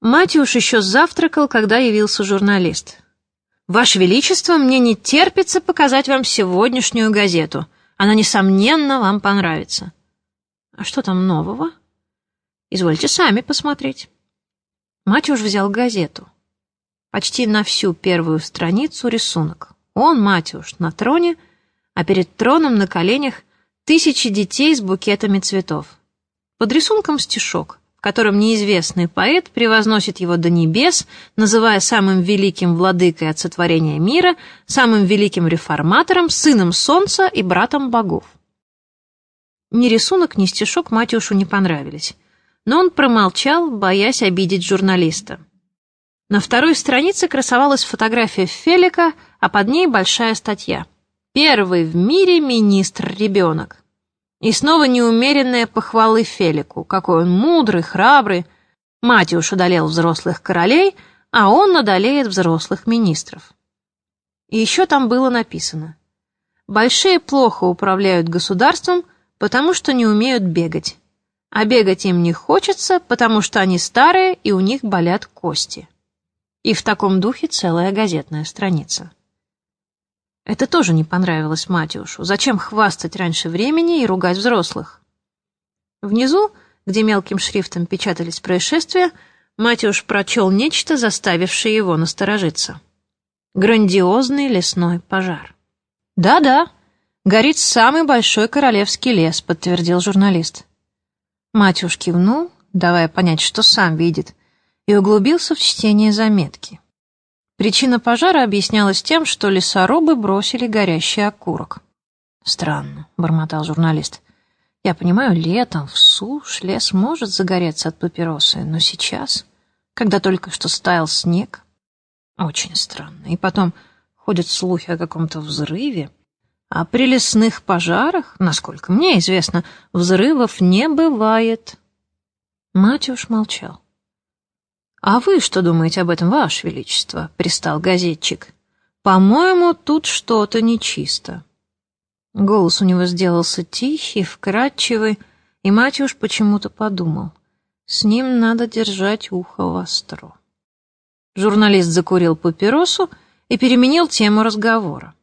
Матюш еще завтракал, когда явился журналист. «Ваше Величество, мне не терпится показать вам сегодняшнюю газету. Она, несомненно, вам понравится». «А что там нового?» «Извольте сами посмотреть». Матюш взял газету. Почти на всю первую страницу рисунок. Он, Матюш, на троне, а перед троном на коленях тысячи детей с букетами цветов. Под рисунком стишок в котором неизвестный поэт превозносит его до небес, называя самым великим владыкой от сотворения мира, самым великим реформатором, сыном солнца и братом богов. Ни рисунок, ни стишок Матюшу не понравились, но он промолчал, боясь обидеть журналиста. На второй странице красовалась фотография Фелика, а под ней большая статья. «Первый в мире министр-ребенок». И снова неумеренные похвалы Фелику, какой он мудрый, храбрый. Матиуш одолел взрослых королей, а он одолеет взрослых министров. И еще там было написано. Большие плохо управляют государством, потому что не умеют бегать. А бегать им не хочется, потому что они старые и у них болят кости. И в таком духе целая газетная страница. Это тоже не понравилось Матюшу. Зачем хвастать раньше времени и ругать взрослых? Внизу, где мелким шрифтом печатались происшествия, Матюш прочел нечто, заставившее его насторожиться. Грандиозный лесной пожар. «Да-да, горит самый большой королевский лес», — подтвердил журналист. Матюш кивнул, давая понять, что сам видит, и углубился в чтение заметки. Причина пожара объяснялась тем, что лесорубы бросили горящий окурок. «Странно», — бормотал журналист. «Я понимаю, летом, в сушь, лес может загореться от папиросы, но сейчас, когда только что стаял снег, очень странно. И потом ходят слухи о каком-то взрыве, а при лесных пожарах, насколько мне известно, взрывов не бывает». Матюш молчал. «А вы что думаете об этом, Ваше Величество?» — пристал газетчик. «По-моему, тут что-то нечисто». Голос у него сделался тихий, вкрадчивый, и Матюш почему-то подумал. С ним надо держать ухо востро. Журналист закурил папиросу и переменил тему разговора.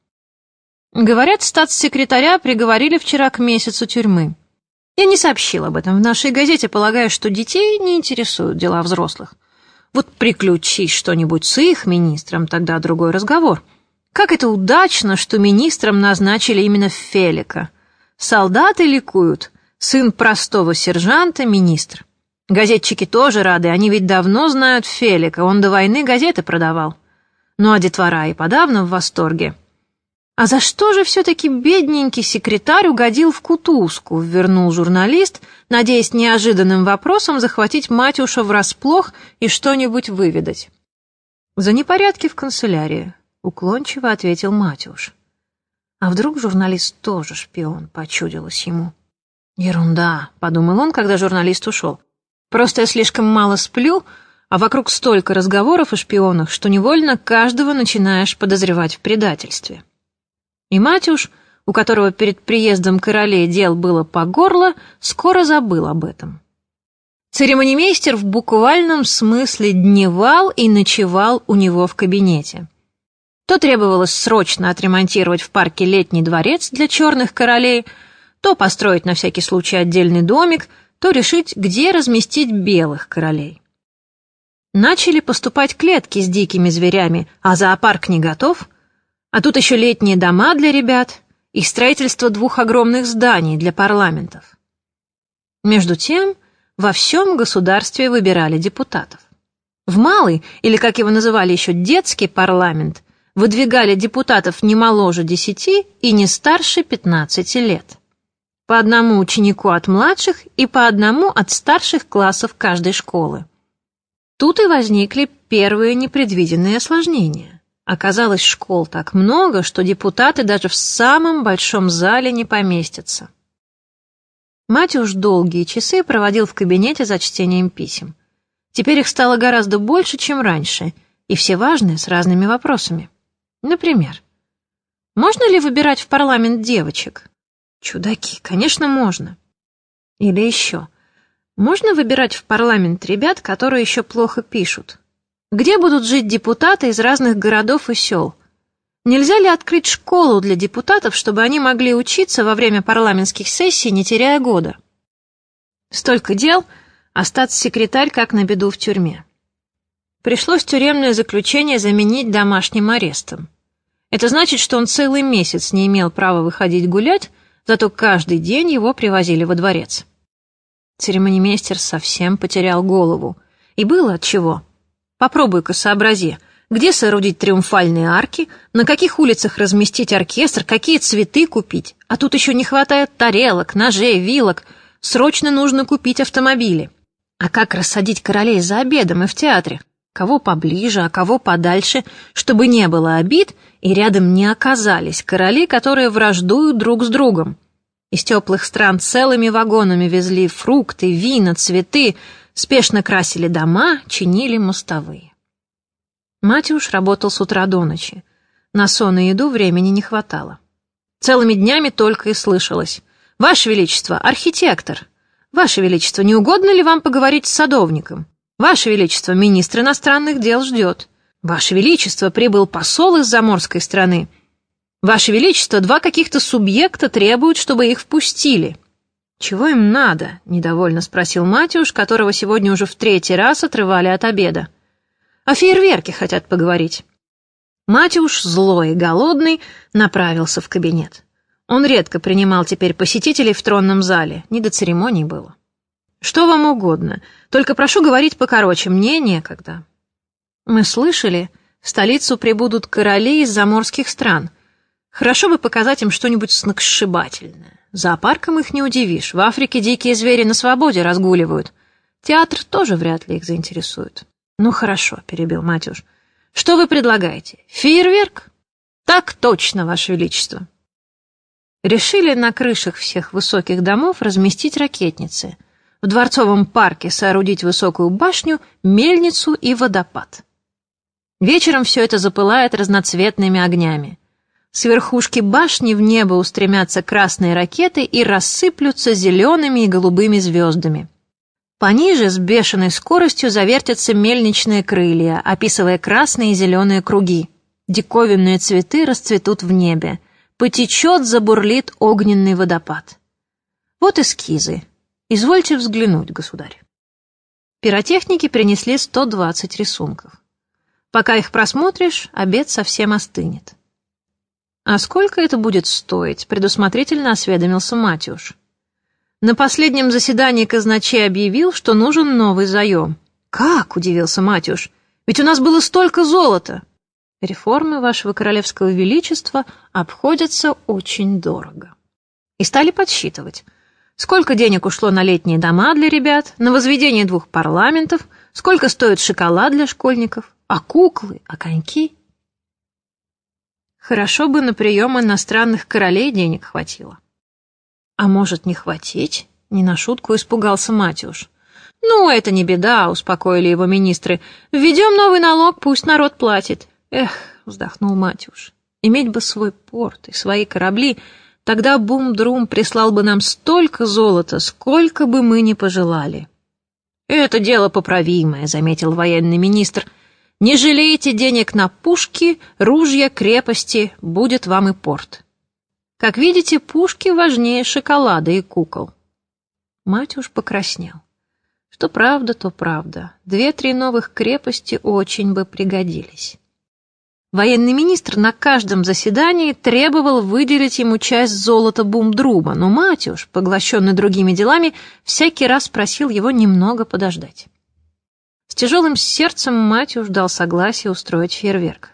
Говорят, статс-секретаря приговорили вчера к месяцу тюрьмы. Я не сообщил об этом в нашей газете, полагая, что детей не интересуют дела взрослых. Вот приключись что-нибудь с их министром, тогда другой разговор. Как это удачно, что министром назначили именно Фелика. Солдаты ликуют. Сын простого сержанта — министр. Газетчики тоже рады, они ведь давно знают Фелика, он до войны газеты продавал. Ну а детвора и подавно в восторге. «А за что же все-таки бедненький секретарь угодил в кутузку?» — вернул журналист, надеясь неожиданным вопросом захватить Матюша врасплох и что-нибудь выведать. «За непорядки в канцелярии», — уклончиво ответил Матюш. А вдруг журналист тоже шпион, почудилось ему. «Ерунда», — подумал он, когда журналист ушел. «Просто я слишком мало сплю, а вокруг столько разговоров о шпионах, что невольно каждого начинаешь подозревать в предательстве». И Матюш, у которого перед приездом королей дел было по горло, скоро забыл об этом. Церемонимейстер в буквальном смысле дневал и ночевал у него в кабинете. То требовалось срочно отремонтировать в парке летний дворец для черных королей, то построить на всякий случай отдельный домик, то решить, где разместить белых королей. Начали поступать клетки с дикими зверями, а зоопарк не готов — а тут еще летние дома для ребят и строительство двух огромных зданий для парламентов. Между тем, во всем государстве выбирали депутатов. В малый, или как его называли еще детский парламент, выдвигали депутатов не моложе десяти и не старше пятнадцати лет. По одному ученику от младших и по одному от старших классов каждой школы. Тут и возникли первые непредвиденные осложнения. Оказалось, школ так много, что депутаты даже в самом большом зале не поместятся. Матюш долгие часы проводил в кабинете за чтением писем. Теперь их стало гораздо больше, чем раньше, и все важные, с разными вопросами. Например, можно ли выбирать в парламент девочек? Чудаки, конечно, можно. Или еще, Можно выбирать в парламент ребят, которые еще плохо пишут? Где будут жить депутаты из разных городов и сел? Нельзя ли открыть школу для депутатов, чтобы они могли учиться во время парламентских сессий, не теряя года? Столько дел, а статс-секретарь как на беду в тюрьме. Пришлось тюремное заключение заменить домашним арестом. Это значит, что он целый месяц не имел права выходить гулять, зато каждый день его привозили во дворец. Церемонимейстер совсем потерял голову. И было от чего. Попробуй-ка сообрази, где соорудить триумфальные арки, на каких улицах разместить оркестр, какие цветы купить. А тут еще не хватает тарелок, ножей, вилок. Срочно нужно купить автомобили. А как рассадить королей за обедом и в театре? Кого поближе, а кого подальше, чтобы не было обид и рядом не оказались короли, которые враждуют друг с другом. Из теплых стран целыми вагонами везли фрукты, вина, цветы, спешно красили дома, чинили мостовые. Матюш работал с утра до ночи. На сон и еду времени не хватало. Целыми днями только и слышалось. «Ваше Величество, архитектор! Ваше Величество, не угодно ли вам поговорить с садовником? Ваше Величество, министр иностранных дел ждет. Ваше Величество, прибыл посол из заморской страны. Ваше Величество, два каких-то субъекта требуют, чтобы их впустили». «Чего им надо?» — недовольно спросил Матюш, которого сегодня уже в третий раз отрывали от обеда. О фейерверке хотят поговорить. Матюш, злой и голодный, направился в кабинет. Он редко принимал теперь посетителей в тронном зале, не до церемоний было. «Что вам угодно, только прошу говорить покороче, мне некогда». «Мы слышали, в столицу прибудут короли из заморских стран. Хорошо бы показать им что-нибудь сногсшибательное. Зоопарком их не удивишь, в Африке дикие звери на свободе разгуливают. Театр тоже вряд ли их заинтересует». «Ну хорошо», — перебил Матюш. «Что вы предлагаете? Фейерверк?» «Так точно, Ваше Величество». Решили на крышах всех высоких домов разместить ракетницы, в дворцовом парке соорудить высокую башню, мельницу и водопад. Вечером все это запылает разноцветными огнями. С верхушки башни в небо устремятся красные ракеты и рассыплются зелеными и голубыми звездами. Пониже с бешеной скоростью завертятся мельничные крылья, описывая красные и зеленые круги. Диковинные цветы расцветут в небе. Потечет, забурлит огненный водопад. Вот эскизы. Извольте взглянуть, государь. Пиротехники принесли 120 рисунков. Пока их просмотришь, обед совсем остынет. «А сколько это будет стоить?» — предусмотрительно осведомился Матюш. На последнем заседании казначей объявил, что нужен новый заем. «Как?» — удивился Матюш. «Ведь у нас было столько золота!» «Реформы вашего королевского величества обходятся очень дорого». И стали подсчитывать. Сколько денег ушло на летние дома для ребят, на возведение двух парламентов, сколько стоит шоколад для школьников, а куклы, а коньки. Хорошо бы на прием иностранных королей денег хватило. «А может, не хватить?» — не на шутку испугался Матюш. «Ну, это не беда», — успокоили его министры. «Введем новый налог, пусть народ платит». «Эх», — вздохнул Матюш, — «иметь бы свой порт и свои корабли, тогда Бум-Друм прислал бы нам столько золота, сколько бы мы ни пожелали». «Это дело поправимое», — заметил военный министр. «Не жалейте денег на пушки, ружья, крепости, будет вам и порт». Как видите, пушки важнее шоколада и кукол. Мать уж покраснел. Что правда, то правда. Две-три новых крепости очень бы пригодились. Военный министр на каждом заседании требовал выделить ему часть золота Бумдруба, но Матюш, поглощенный другими делами, всякий раз просил его немного подождать. С тяжелым сердцем Матюш дал согласие устроить фейерверк.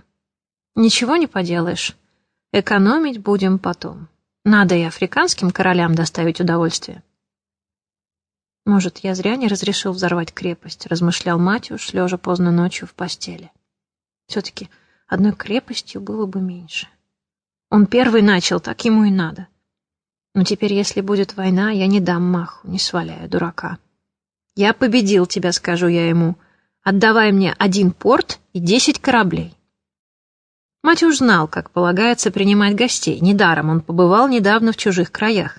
«Ничего не поделаешь. Экономить будем потом. Надо и африканским королям доставить удовольствие. Может, я зря не разрешил взорвать крепость, размышлял Матюш, лежа поздно ночью в постели. Все-таки одной крепостью было бы меньше. Он первый начал, так ему и надо. Но теперь, если будет война, я не дам маху, не сваляю дурака. Я победил тебя, скажу я ему. Отдавай мне один порт и десять кораблей. Мать уж знал, как полагается принимать гостей. Недаром он побывал недавно в чужих краях.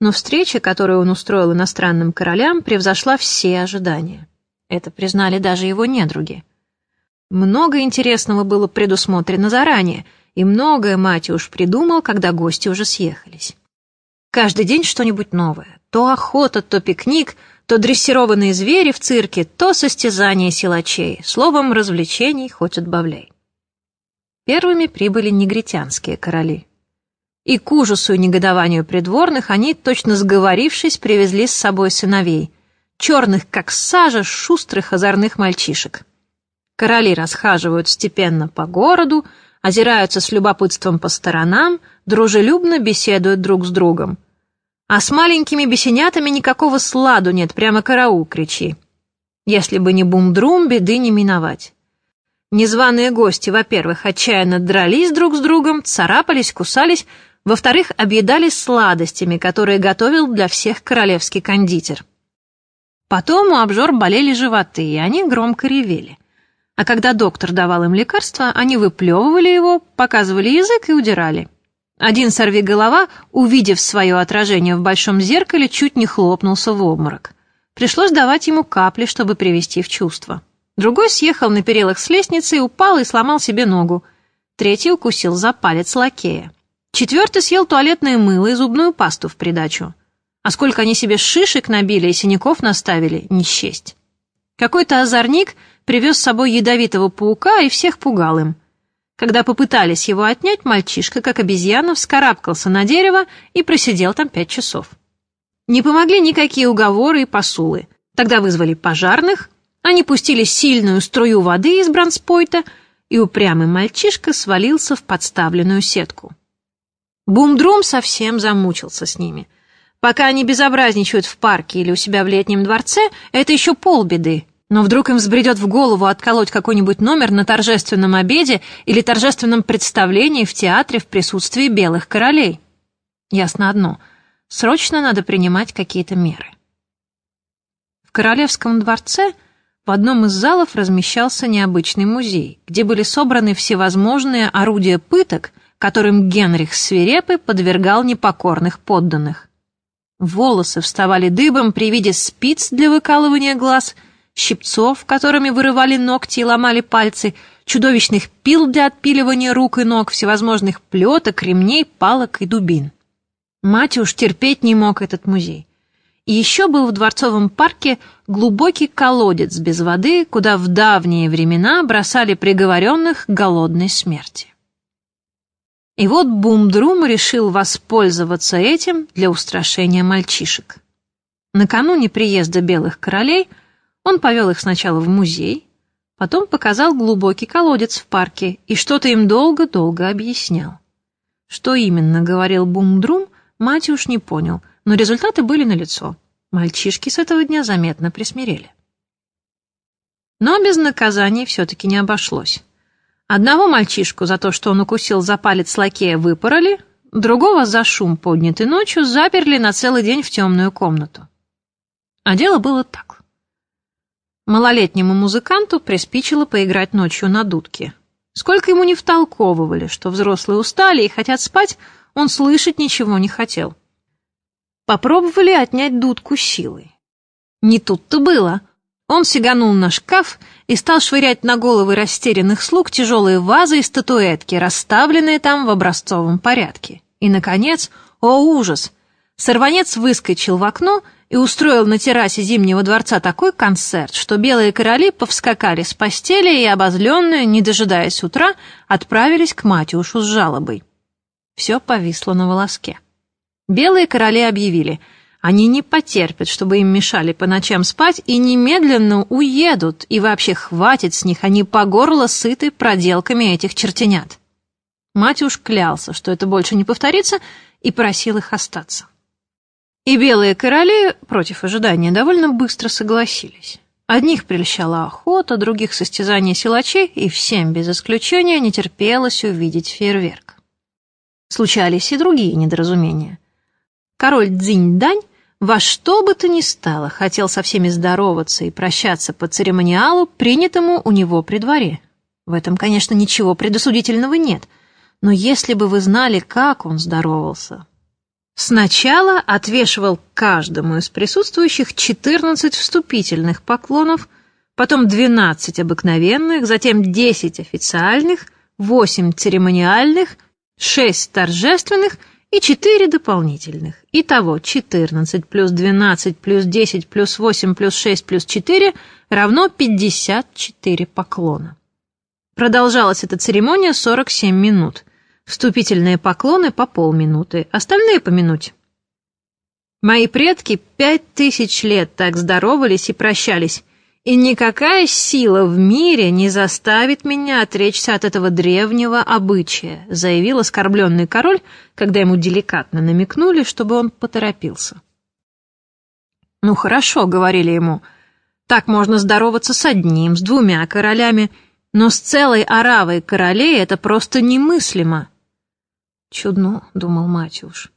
Но встреча, которую он устроил иностранным королям, превзошла все ожидания. Это признали даже его недруги. Много интересного было предусмотрено заранее, и многое Матюш придумал, когда гости уже съехались. Каждый день что-нибудь новое. То охота, то пикник, то дрессированные звери в цирке, то состязание силачей. Словом, развлечений хоть отбавляй. Первыми прибыли негритянские короли. И к ужасу и негодованию придворных они, точно сговорившись, привезли с собой сыновей, черных, как сажа, шустрых озорных мальчишек. Короли расхаживают степенно по городу, озираются с любопытством по сторонам, дружелюбно беседуют друг с другом. А с маленькими бесенятами никакого сладу нет, прямо караул кричи. Если бы не бум-друм, беды не миновать. Незваные гости, во-первых, отчаянно дрались друг с другом, царапались, кусались, во-вторых, объедались сладостями, которые готовил для всех королевский кондитер. Потом у обжор болели животы, и они громко ревели. А когда доктор давал им лекарство, они выплевывали его, показывали язык и удирали. Один сорвиголова, увидев свое отражение в большом зеркале, чуть не хлопнулся в обморок. Пришлось давать ему капли, чтобы привести в чувство. Другой съехал на перилах с лестницы, упал и сломал себе ногу. Третий укусил за палец лакея. Четвертый съел туалетное мыло и зубную пасту в придачу. А сколько они себе шишек набили и синяков наставили, не счесть. Какой-то озорник привез с собой ядовитого паука и всех пугал им. Когда попытались его отнять, мальчишка, как обезьяна, вскарабкался на дерево и просидел там пять часов. Не помогли никакие уговоры и посулы. Тогда вызвали пожарных, они пустили сильную струю воды из бронспойта, и упрямый мальчишка свалился в подставленную сетку. Бумдрум совсем замучился с ними. Пока они безобразничают в парке или у себя в летнем дворце, это еще полбеды. Но вдруг им взбредет в голову отколоть какой-нибудь номер на торжественном обеде или торжественном представлении в театре в присутствии белых королей. Ясно одно — срочно надо принимать какие-то меры. В королевском дворце в одном из залов размещался необычный музей, где были собраны всевозможные орудия пыток — которым Генрих Свирепый подвергал непокорных подданных. Волосы вставали дыбом при виде спиц для выкалывания глаз, щипцов, которыми вырывали ногти и ломали пальцы, чудовищных пил для отпиливания рук и ног, всевозможных плеток, ремней, палок и дубин. Мать уж терпеть не мог этот музей. И еще был в Дворцовом парке глубокий колодец без воды, куда в давние времена бросали приговоренных к голодной смерти. И вот Бумдрум решил воспользоваться этим для устрашения мальчишек. Накануне приезда белых королей он повел их сначала в музей, потом показал глубокий колодец в парке и что-то им долго-долго объяснял. Что именно говорил Бумдрум, мать уж не понял, но результаты были налицо. Мальчишки с этого дня заметно присмирели. Но без наказаний все-таки не обошлось. Одного мальчишку за то, что он укусил за палец лакея, выпороли, другого за шум, поднятый ночью, заперли на целый день в темную комнату. А дело было так. Малолетнему музыканту приспичило поиграть ночью на дудке. Сколько ему не втолковывали, что взрослые устали и хотят спать, он слышать ничего не хотел. Попробовали отнять дудку силой. Не тут-то было. Он сиганул на шкаф и стал швырять на головы растерянных слуг тяжелые вазы и статуэтки, расставленные там в образцовом порядке. И, наконец, о ужас! Сорванец выскочил в окно и устроил на террасе Зимнего дворца такой концерт, что белые короли повскакали с постели и, обозленные, не дожидаясь утра, отправились к Матюшу с жалобой. Все повисло на волоске. Белые короли объявили — они не потерпят, чтобы им мешали по ночам спать, и немедленно уедут, и вообще хватит с них, они по горло сыты проделками этих чертенят. Мать уж клялся, что это больше не повторится, и просил их остаться. И белые короли, против ожидания, довольно быстро согласились. Одних прельщала охота, других состязание силачей, и всем без исключения не терпелось увидеть фейерверк. Случались и другие недоразумения. Король Цзинь-Дань во что бы то ни стало хотел со всеми здороваться и прощаться по церемониалу, принятому у него при дворе. В этом, конечно, ничего предосудительного нет, но если бы вы знали, как он здоровался. Сначала отвешивал каждому из присутствующих 14 вступительных поклонов, потом 12 обыкновенных, затем 10 официальных, 8 церемониальных, 6 торжественных и 4 дополнительных. Итого 14 плюс 12 плюс 10 плюс 8 плюс 6 плюс 4 равно 54 поклона. Продолжалась эта церемония 47 минут. Вступительные поклоны по полминуты, остальные по минуте. Мои предки пять тысяч лет так здоровались и прощались, и никакая сила в мире не заставит меня отречься от этого древнего обычая, заявил оскорбленный король, когда ему деликатно намекнули, чтобы он поторопился. «Ну хорошо», — говорили ему, — «так можно здороваться с одним, с двумя королями, но с целой оравой королей это просто немыслимо». «Чудно», — думал Матюш.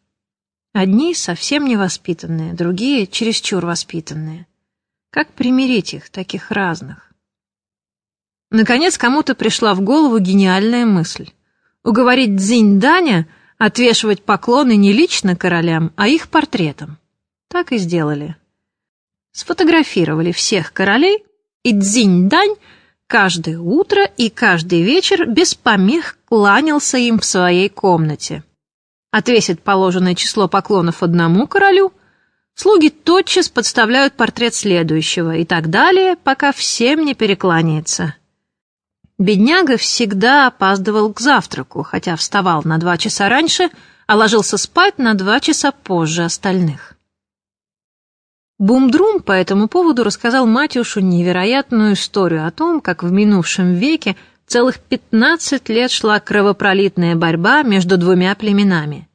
«Одни совсем невоспитанные, другие чересчур воспитанные». Как примирить их, таких разных? Наконец кому-то пришла в голову гениальная мысль. Уговорить Цзинь-Даня отвешивать поклоны не лично королям, а их портретам. Так и сделали. Сфотографировали всех королей, и Цзинь-Дань каждое утро и каждый вечер без помех кланялся им в своей комнате. Отвесит положенное число поклонов одному королю, Слуги тотчас подставляют портрет следующего и так далее, пока всем не перекланяется. Бедняга всегда опаздывал к завтраку, хотя вставал на два часа раньше, а ложился спать на два часа позже остальных. Бумдрум по этому поводу рассказал Матюшу невероятную историю о том, как в минувшем веке целых пятнадцать лет шла кровопролитная борьба между двумя племенами.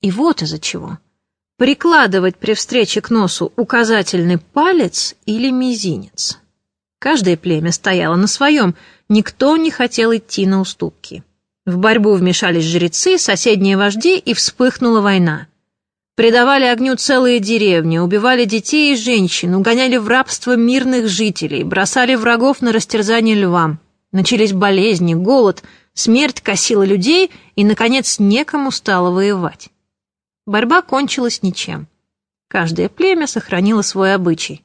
И вот из-за чего – прикладывать при встрече к носу указательный палец или мизинец. Каждое племя стояло на своем, никто не хотел идти на уступки. В борьбу вмешались жрецы, соседние вожди, и вспыхнула война. Предавали огню целые деревни, убивали детей и женщин, угоняли в рабство мирных жителей, бросали врагов на растерзание львам. Начались болезни, голод, смерть косила людей, и, наконец, некому стало воевать. Борьба кончилась ничем. Каждое племя сохранило свой обычай.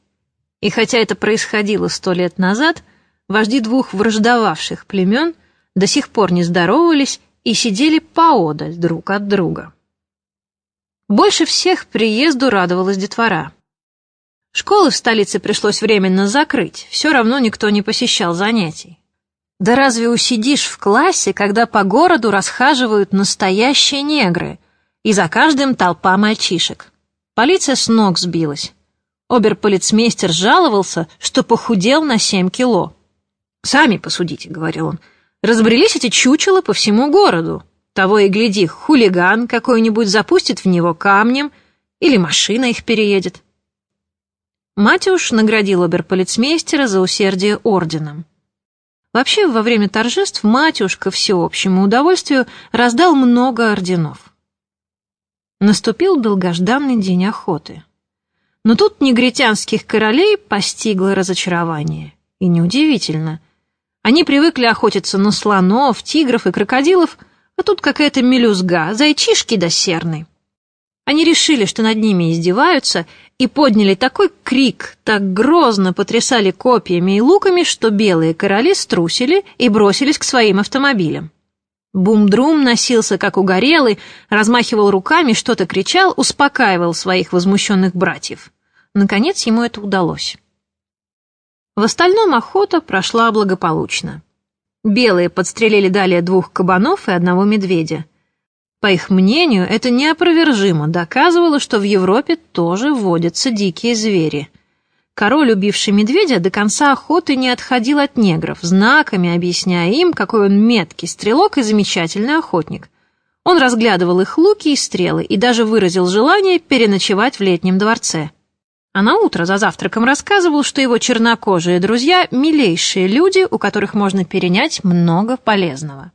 И хотя это происходило сто лет назад, вожди двух враждовавших племен до сих пор не здоровались и сидели поодаль друг от друга. Больше всех приезду радовалась детвора. Школы в столице пришлось временно закрыть, все равно никто не посещал занятий. Да разве усидишь в классе, когда по городу расхаживают настоящие негры, и за каждым толпа мальчишек. Полиция с ног сбилась. Оберполицмейстер жаловался, что похудел на семь кило. «Сами посудите», — говорил он, — «разбрелись эти чучела по всему городу. Того и гляди, хулиган какой-нибудь запустит в него камнем или машина их переедет». Матюш наградил оберполицмейстера за усердие орденом. Вообще, во время торжеств Матюш, ко всеобщему удовольствию, раздал много орденов. Наступил долгожданный день охоты. Но тут негритянских королей постигло разочарование. И неудивительно. Они привыкли охотиться на слонов, тигров и крокодилов, а тут какая-то мелюзга, зайчишки да серны. Они решили, что над ними издеваются, и подняли такой крик, так грозно потрясали копьями и луками, что белые короли струсили и бросились к своим автомобилям. Бумдрум носился как угорелый, размахивал руками, что-то кричал, успокаивал своих возмущенных братьев. Наконец ему это удалось. В остальном охота прошла благополучно. Белые подстрелили далее двух кабанов и одного медведя. По их мнению, это неопровержимо доказывало, что в Европе тоже водятся дикие звери — Король, убивший медведя, до конца охоты не отходил от негров, знаками объясняя им, какой он меткий стрелок и замечательный охотник. Он разглядывал их луки и стрелы и даже выразил желание переночевать в летнем дворце. А на утро за завтраком рассказывал, что его чернокожие друзья – милейшие люди, у которых можно перенять много полезного.